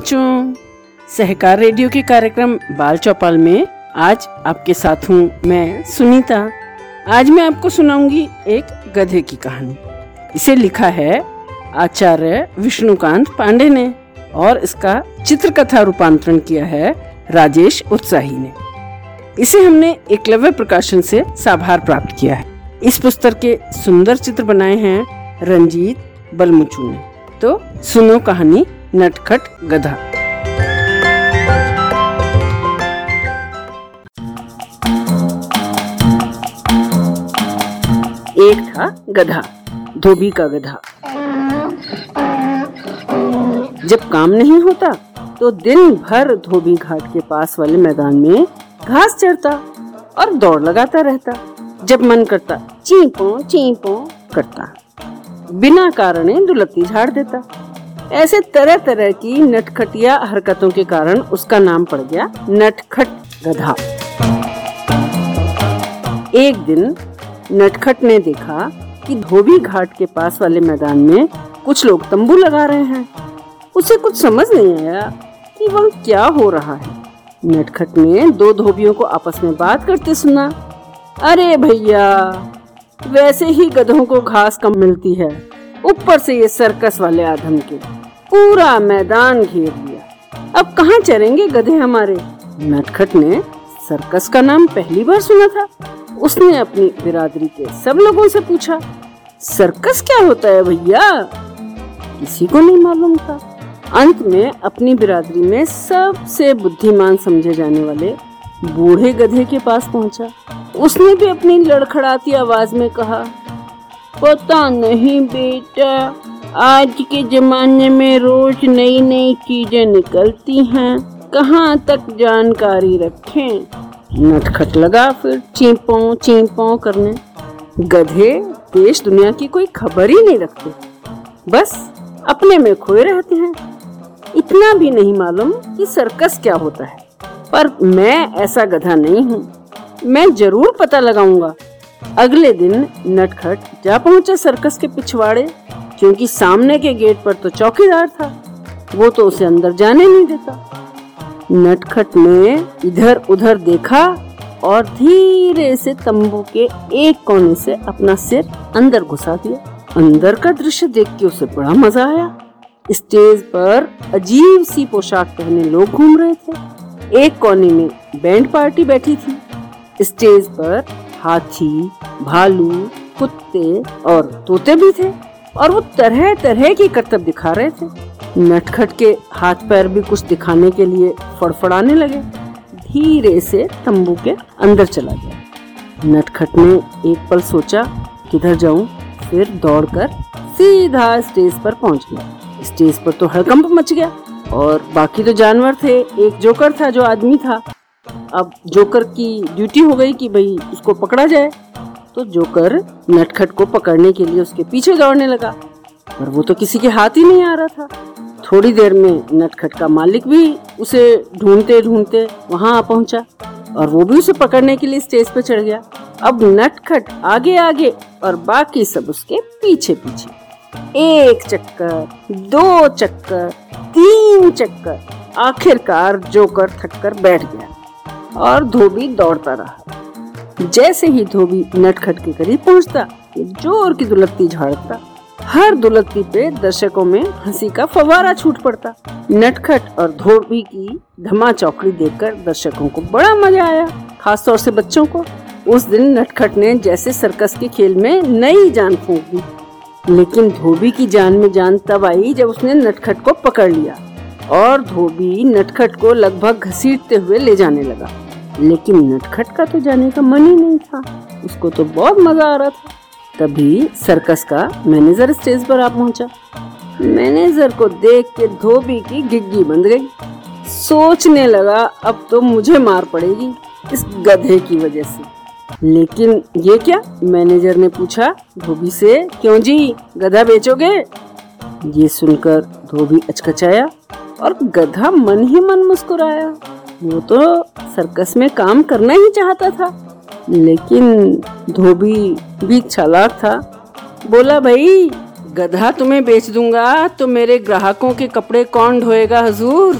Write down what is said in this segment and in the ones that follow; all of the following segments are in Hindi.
बच्चों, सहकार रेडियो के कार्यक्रम बाल चौपाल में आज आपके साथ हूँ मैं सुनीता। आज मैं आपको सुनाऊँगी एक गधे की कहानी। इसे लिखा है आचार्य विष्णुकांत पांडे ने और इसका चित्रकथा रूपांतरण किया है राजेश उत्साही ने। इसे हमने एकलव्य प्रकाशन से साभार प्राप्त किया है। इस पुस्तक के सुंदर चित्र बनाए हैं रंजीत बलमुचू ने। तो सुनो कहानी नटखट गधा। एक था गधा, धोबी का गधा। जब काम नहीं होता तो दिन भर धोबी घाट के पास वाले मैदान में घास चढ़ता और दौड़ लगाता रहता, जब मन करता, चीपो चीपो करता। बिना कारण दुलती झाड़ देता। ऐसे तरह तरह की नटखटिया हरकतों के कारण उसका नाम पड़ गया नटखट गधा। एक दिन नटखट ने देखा कि धोबी घाट के पास वाले मैदान में कुछ लोग तंबू लगा रहे हैं। उसे कुछ समझ नहीं आया कि वह क्या हो रहा है। नटखट ने दो धोबियों को आपस में बात करते सुना। अरे भैया, वैसे ही गधों को घास कम मिलती है। ऊपर से ये सर्कस वाले आदम के। पूरा मैदान घेर लिया। अब कहाँ चरेंगे गधे हमारे? नटखट ने सर्कस का नाम पहली बार सुना था। उसने अपनी बिरादरी के सब लोगों से पूछा, सर्कस क्या होता है भैया? किसी को नहीं मालूम था। अंत में अपनी बिरादरी में सबसे बुद्धिमान समझे जाने वाले बूढ़े गधे के पास पहुँचा। उसने भी अपनी लड़खड़ाती आवाज़ में कहा, पता नहीं बेटा आज के जमाने में रोज नई नई चीज़ें निकलती हैं। कहाँ तक जानकारी रखें? नटखट लगा फिर चीपो चीपो करने। गधे, देश दुनिया की कोई खबर ही नहीं रखते। बस अपने में खोए रहते हैं। इतना भी नहीं मालूम कि सर्कस क्या होता है। पर मैं ऐसा गधा नहीं हूँ। मैं ज़रूर पता लगाऊँगा। अगले दिन नटखट जा पहुँचा सर्कस के पिछवाड़े। क्योंकि सामने के गेट पर तो चौकीदार था। वो तो उसे अंदर जाने नहीं देता। नटखट ने इधर उधर देखा और धीरे से तंबू के एक कोने से अपना सिर अंदर घुसा दिया। अंदर का दृश्य देख के उसे बड़ा मज़ा आया। स्टेज पर अजीब सी पोशाक पहने लोग घूम रहे थे। एक कोने में बैंड पार्टी बैठी थी। स्टेज पर हाथी, भालू, कुत्ते और तोते भी थे। और वो तरह तरह की करतब दिखा रहे थे। नटखट के हाथ पैर भी कुछ दिखाने के लिए फड़फड़ाने लगे। धीरे से तंबू के अंदर चला गया। नटखट ने एक पल सोचा, किधर जाऊँ? फिर दौड़कर सीधा स्टेज पर पहुँच गया। स्टेज पर तो हड़कंप मच गया और बाकी तो जानवर थे। एक जोकर था जो आदमी था। अब जोकर की ड्यूटी हो गई कि भाई उसको पकड़ा जाए। तो जोकर नटखट को पकड़ने के लिए उसके पीछे दौड़ने लगा। पर वो तो किसी के हाथ ही नहीं आ रहा था। थोड़ी देर में नटखट का मालिक भी उसे ढूंढते ढूंढते वहाँ आ पहुँचा और वो भी उसे पकड़ने के लिए स्टेज पर चढ़ गया। अब नटखट आगे आगे और बाकी सब उसके पीछे पीछे। एक चक्कर, दो चक्कर, तीन चक्कर। आखिरकार जोकर थककर बैठ गया और धोबी दौड़ता रहा। जैसे ही धोबी नटखट के करीब पहुँचता ज़ोर की दुलत्ती झाड़ता हर दुलत्ती पे दर्शकों में हँसी का फवारा छूट पड़ता। नटखट और धोबी की धमा चौकड़ी देखकर दर्शकों को बड़ा मज़ा आया, खासतौर से बच्चों को। उस दिन नटखट ने जैसे सर्कस के खेल में नई जान फूंक दी। लेकिन धोबी की जान में जान तब आई जब उसने नटखट को पकड़ लिया और धोबी नटखट को लगभग घसीटते हुए ले जाने लगा। लेकिन नटखट का तो जाने का मन ही नहीं था। उसको तो बहुत मज़ा आ रहा था। तभी सर्कस का मैनेजर स्टेज पर आ पहुँचा। मैनेजर को देख के धोबी की गिग्गी बंद गई। सोचने लगा, अब तो मुझे मार पड़ेगी इस गधे की वजह से। लेकिन ये क्या? मैनेजर ने पूछा, धोबी से, क्यों जी, गधा बेचोगे? ये सुनकर धोबी अचकचाया और गधा मन ही मन मुस्कुराया। वो तो सर्कस में काम करना ही चाहता था, लेकिन धोबी भी चालाक था। बोला, भाई, गधा तुम्हें बेच दूँगा तो मेरे ग्राहकों के कपड़े कौन ढोएगा, हजूर?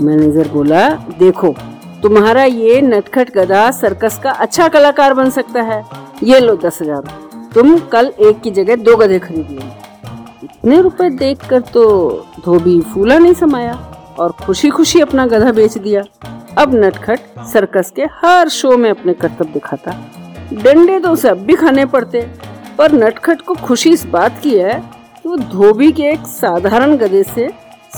मैनेजर बोला, देखो, तुम्हारा ये नटखट गधा सर्कस का अच्छा कलाकार बन सकता है। ये लो दस हज़ार। तुम कल एक की जगह दो गधे खरीद लो इतने रुपए देखकर तो धोबी फूला नहीं समाया। और खुशी खुशी अपना गधा बेच दिया। अब नटखट सर्कस के हर शो में अपने कर्तव्य दिखाता। डंडे तो उसे अब भी खाने पड़ते। पर नटखट को खुशी इस बात की है कि वो धोबी के एक साधारण गधे से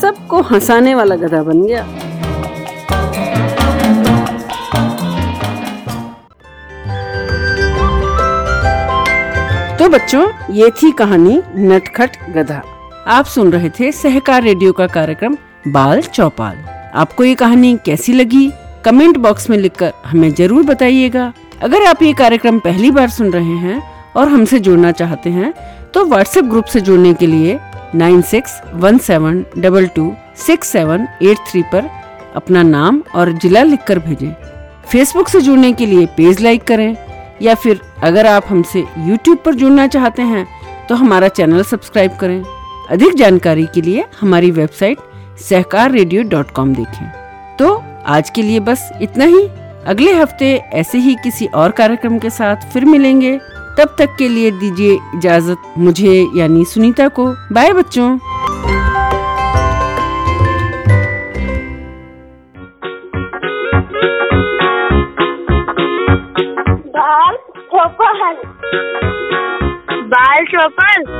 सबको हंसाने वाला गधा बन गया। तो बच्चों, ये थी कहानी नटखट गधा। आप सुन रहे थे सहकार रेडियो का कार्यक्रम बाल चौपाल। आपको ये कहानी कैसी लगी? कमेंट बॉक्स में लिखकर हमें ज़रूर बताइएगा। अगर आप ये कार्यक्रम पहली बार सुन रहे हैं और हमसे जुड़ना चाहते हैं तो व्हाट्सएप ग्रुप से जुड़ने के लिए nine six one seven double two six seven eight three पर अपना नाम और जिला लिखकर भेजें। फेसबुक से जुड़ने के लिए पेज लाइक करें या फिर अगर आप हमसे यूट्यूब पर जुड़ना चाहते हैं तो हमारा चैनल सब्सक्राइब करें। अधिक जानकारी के लिए हमारी website Sahakar radio dot com देखें। तो आज के लिए बस इतना ही। अगले हफ़्ते ऐसे ही किसी और कार्यक्रम के साथ फिर मिलेंगे। तब तक के लिए दीजिए इजाज़त मुझे यानी सुनीता को। बाय बच्चों। बाल चौपन बाल चौपन